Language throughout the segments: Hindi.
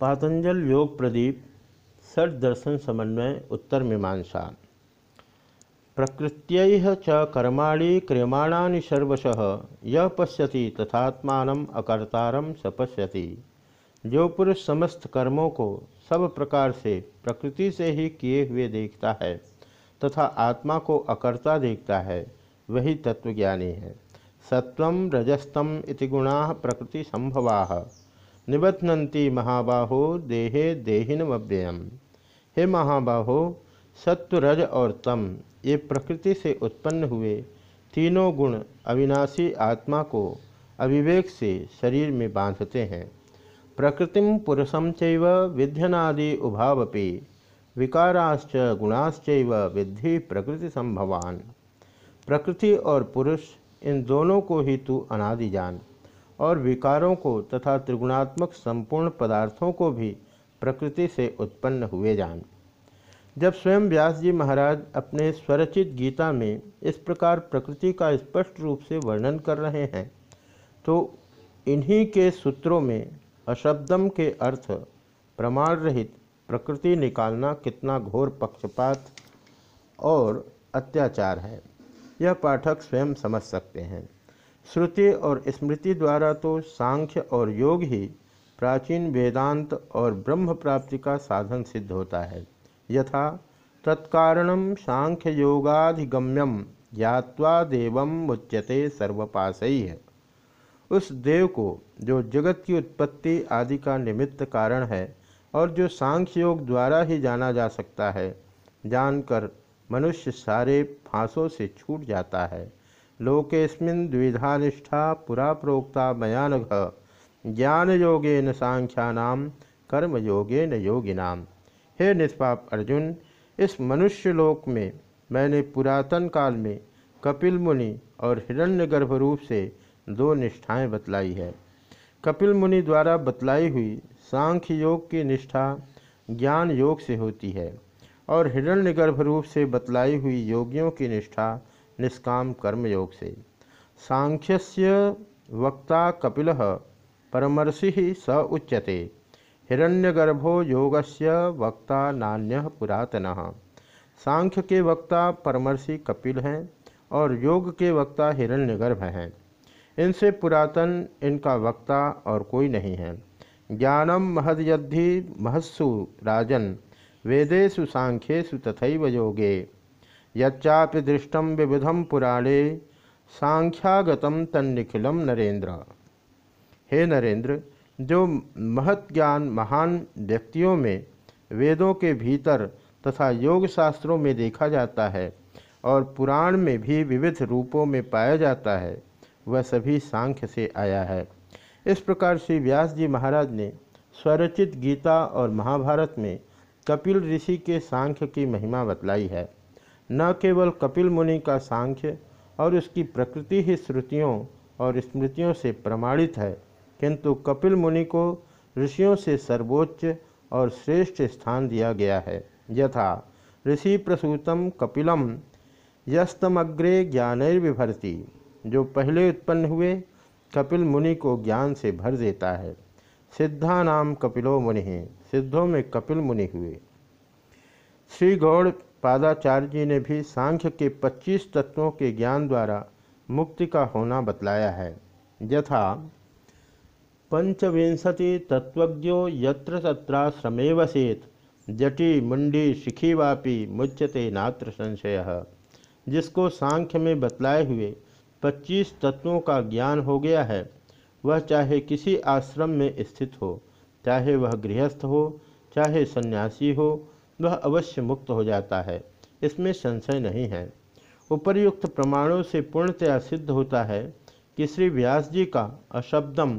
पातंजल योग प्रदीप षड दर्शन समन्वय, उत्तर मीमांसा। प्रकृत्य च कर्माणि क्रियमाणानि सर्वशः यह पश्यति तथात्मान अकर्तारम स पश्यति। जो पुरुष समस्त कर्मों को सब प्रकार से प्रकृति से ही किए हुए देखता है तथा आत्मा को अकर्ता देखता है, वही तत्वज्ञानी है। सत्व रजस्तम इति गुणा प्रकृति संभवा निबध्नन्ति महाबाहो देहे देहिनमव्ययम। हे महाबाहो सत्व रज और तम, ये प्रकृति से उत्पन्न हुए तीनों गुण अविनाशी आत्मा को अविवेक से शरीर में बांधते हैं। प्रकृतिम पुरुषम चैव विध्यनादि उभावपि, विकाराश्च गुणाश्च विद्धि प्रकृति संभवान। प्रकृति और पुरुष इन दोनों को ही तू अनादि जान और विकारों को तथा त्रिगुणात्मक संपूर्ण पदार्थों को भी प्रकृति से उत्पन्न हुए जान। जब स्वयं व्यास जी महाराज अपने स्वरचित गीता में इस प्रकार प्रकृति का स्पष्ट रूप से वर्णन कर रहे हैं तो इन्हीं के सूत्रों में अशब्दम के अर्थ, प्रमाण रहित प्रकृति निकालना कितना घोर पक्षपात और अत्याचार है, यह पाठक स्वयं समझ सकते हैं। श्रुति और स्मृति द्वारा तो सांख्य और योग ही प्राचीन वेदांत और ब्रह्म प्राप्ति का साधन सिद्ध होता है। यथा तत्कारणम सांख्य योगाधिगम्यम ज्ञावा देव मुच्यते सर्वपाश है उस देव को जो जगत की उत्पत्ति आदि का निमित्त कारण है और जो सांख्य योग द्वारा ही जाना जा सकता है, जानकर मनुष्य सारे फांसों से छूट जाता है। लोकेस्मिन द्विधा निष्ठा पुरा प्रोक्ता मयानघ। ज्ञान योगेन सांख्यानाम कर्म योगेन। योगिनाम हे निष्पाप अर्जुन, इस मनुष्य लोक में, मैंने पुरातन काल में कपिल मुनि और हिरण्यगर्भ रूप से दो निष्ठाएँ बतलाई है। कपिल मुनि द्वारा बतलाई हुई सांख्य योग की निष्ठा ज्ञान योग से होती है और हिरण्यगर्भ रूप से बतलाई हुई योगियों की निष्ठा निष्काम कर्म योग से। सांख्यस्य वक्ता कपिल परमर्षि स उच्यते। हिरण्यगर्भो योगस्य वक्ता नान्य पुरातन। सांख्य के वक्ता परमर्षि कपिल हैं और योग के वक्ता हिरण्यगर्भ हैं। इनसे पुरातन इनका वक्ता और कोई नहीं है। ज्ञानम महदयद्धि महस्सु राजन। वेदेशु सांख्येशु तथैव योगे। यच्चापि दृष्टम विविधम पुराणे सांख्यागतम तन्निखिलम नरेंद्र हे नरेंद्र जो महत ज्ञान महान व्यक्तियों में वेदों के भीतर तथा योग शास्त्रों में देखा जाता है और पुराण में भी विविध रूपों में पाया जाता है, वह सभी सांख्य से आया है। इस प्रकार श्री व्यास जी महाराज ने स्वरचित गीता और महाभारत में कपिल ऋषि के सांख्य की महिमा बतलाई है। न केवल कपिल मुनि का सांख्य और उसकी प्रकृति ही श्रुतियों और स्मृतियों से प्रमाणित है, किंतु कपिल मुनि को ऋषियों से सर्वोच्च और श्रेष्ठ स्थान दिया गया है। यथा, ऋषि प्रसूतम कपिलम, यस्तमग्रे ज्ञानैर्विभरती, जो पहले उत्पन्न हुए, कपिल मुनि को ज्ञान से भर देता है। सिद्धा नाम कपिलो मुनि, सिद्धों में कपिल मुनि हुए। श्री गौड़ पादाचार्य जी ने भी सांख्य के 25 तत्वों के ज्ञान द्वारा मुक्ति का होना बतलाया है। यथा, पंचविंशति तत्वज्ञो यत्र तत्राश्रमे वसेत जटी मुंडी शिखीवापी मुच्यते नात्र संशय। जिसको सांख्य में बतलाए हुए 25 तत्वों का ज्ञान हो गया है, वह चाहे किसी आश्रम में स्थित हो, चाहे वह गृहस्थ हो, चाहे सन्यासी हो वह अवश्य मुक्त हो जाता है। इसमें संशय नहीं है। उपर्युक्त प्रमाणों से पूर्णतया सिद्ध होता है कि श्री व्यास जी का अशब्दम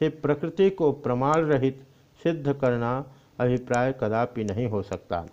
से प्रकृति को प्रमाण रहित सिद्ध करना अभिप्राय कदापि नहीं हो सकता।